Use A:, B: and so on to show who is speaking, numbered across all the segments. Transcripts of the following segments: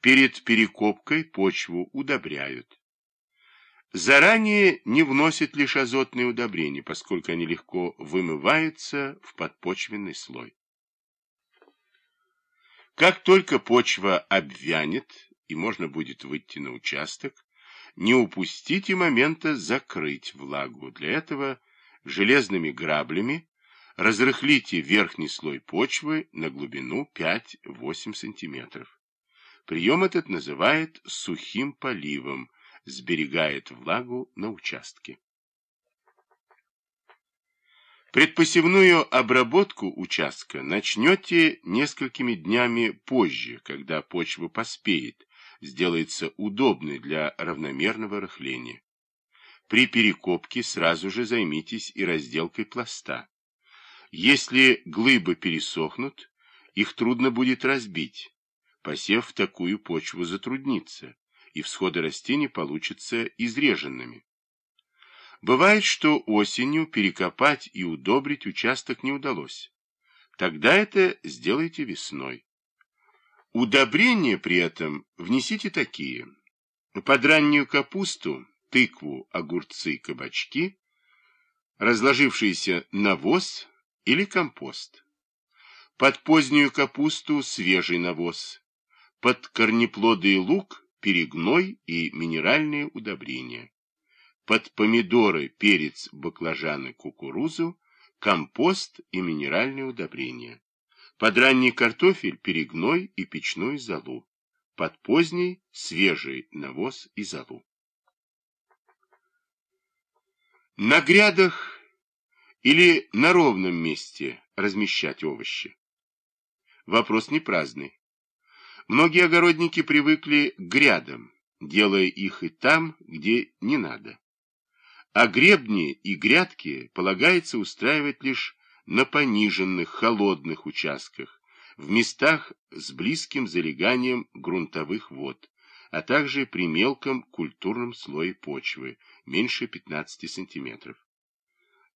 A: Перед перекопкой почву удобряют. Заранее не вносят лишь азотные удобрения, поскольку они легко вымываются в подпочвенный слой. Как только почва обвянет и можно будет выйти на участок, не упустите момента закрыть влагу. Для этого железными граблями разрыхлите верхний слой почвы на глубину 5-8 см. Прием этот называют сухим поливом, сберегает влагу на участке. Предпосевную обработку участка начнете несколькими днями позже, когда почва поспеет, сделается удобной для равномерного рыхления. При перекопке сразу же займитесь и разделкой пласта. Если глыбы пересохнут, их трудно будет разбить. Посев в такую почву затруднится, и всходы растений получатся изреженными. Бывает, что осенью перекопать и удобрить участок не удалось. Тогда это сделайте весной. Удобрения при этом внесите такие. Под раннюю капусту, тыкву, огурцы, кабачки, разложившийся навоз или компост. Под позднюю капусту свежий навоз. Под корнеплоды и лук перегной и минеральные удобрения. Под помидоры, перец, баклажаны, кукурузу, компост и минеральные удобрения. Под ранний картофель перегной и печную золу. Под поздний свежий навоз и золу. На грядах или на ровном месте размещать овощи? Вопрос не праздный. Многие огородники привыкли к грядам, делая их и там, где не надо. А гребни и грядки полагается устраивать лишь на пониженных, холодных участках, в местах с близким залеганием грунтовых вод, а также при мелком культурном слое почвы, меньше 15 сантиметров.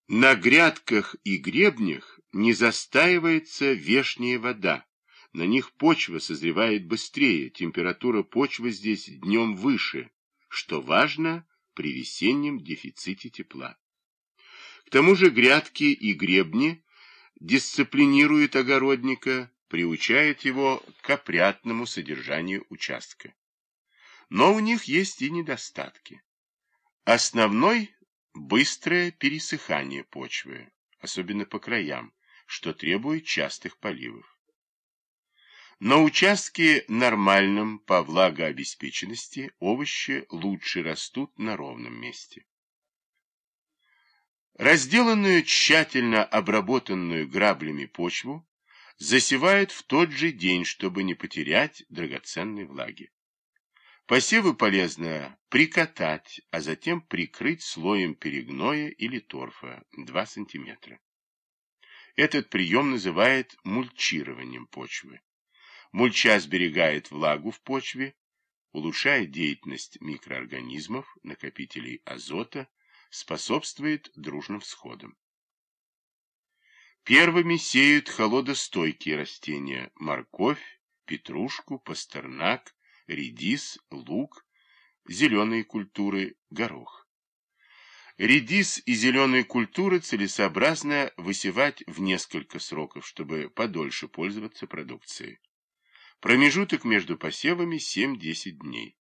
A: На грядках и гребнях не застаивается вешняя вода. На них почва созревает быстрее, температура почвы здесь днем выше, что важно при весеннем дефиците тепла. К тому же грядки и гребни дисциплинируют огородника, приучают его к опрятному содержанию участка. Но у них есть и недостатки. Основной Быстрое пересыхание почвы, особенно по краям, что требует частых поливов. На участке нормальном по влагообеспеченности овощи лучше растут на ровном месте. Разделанную, тщательно обработанную граблями почву засевают в тот же день, чтобы не потерять драгоценной влаги. Посевы полезно прикатать, а затем прикрыть слоем перегноя или торфа 2 см. Этот прием называют мульчированием почвы. Мульча сберегает влагу в почве, улучшает деятельность микроорганизмов, накопителей азота, способствует дружным всходам. Первыми сеют холодостойкие растения – морковь, петрушку, пастернак, редис, лук, зеленые культуры, горох. Редис и зеленые культуры целесообразно высевать в несколько сроков, чтобы подольше пользоваться продукцией. Промежуток между посевами 7-10 дней.